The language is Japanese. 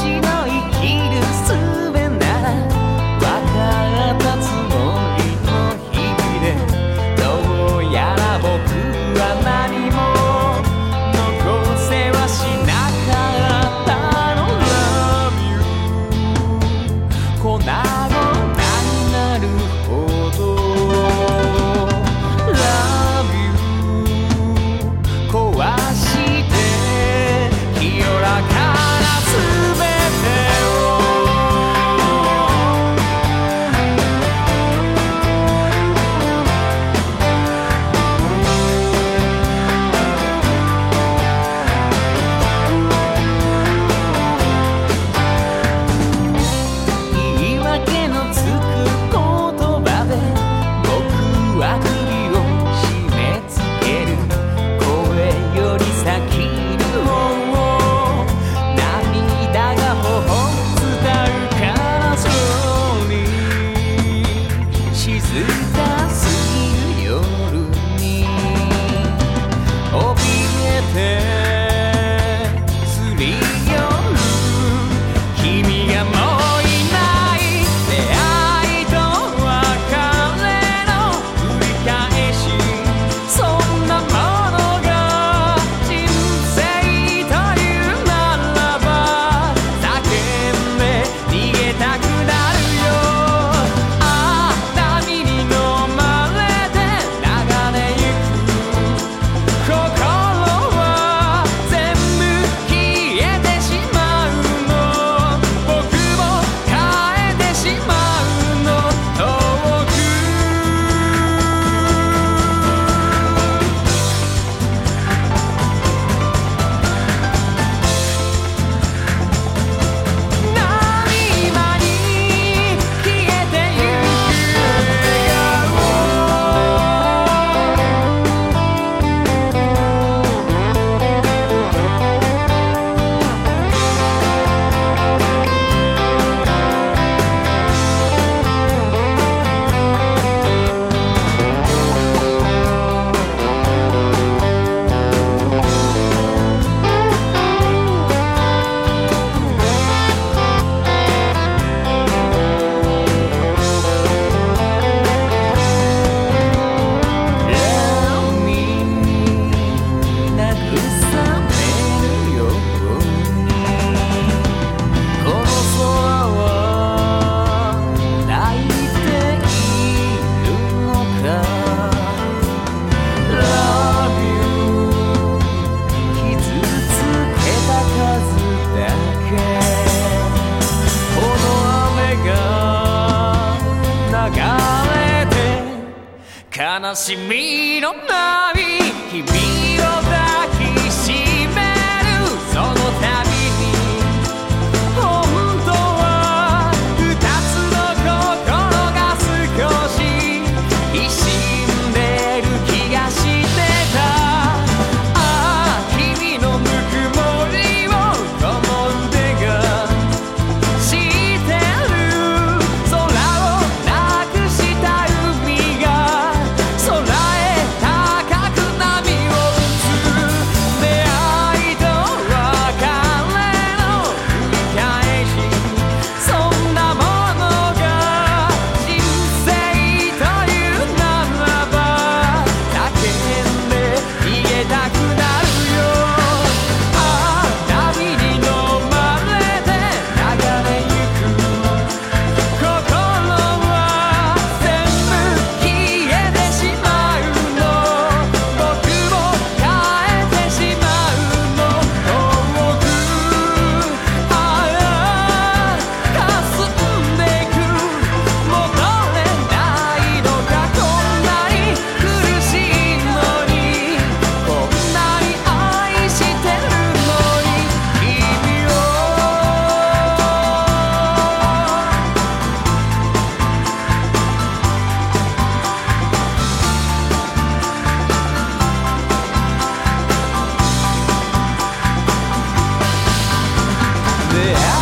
she knows. 悲しみのない日々对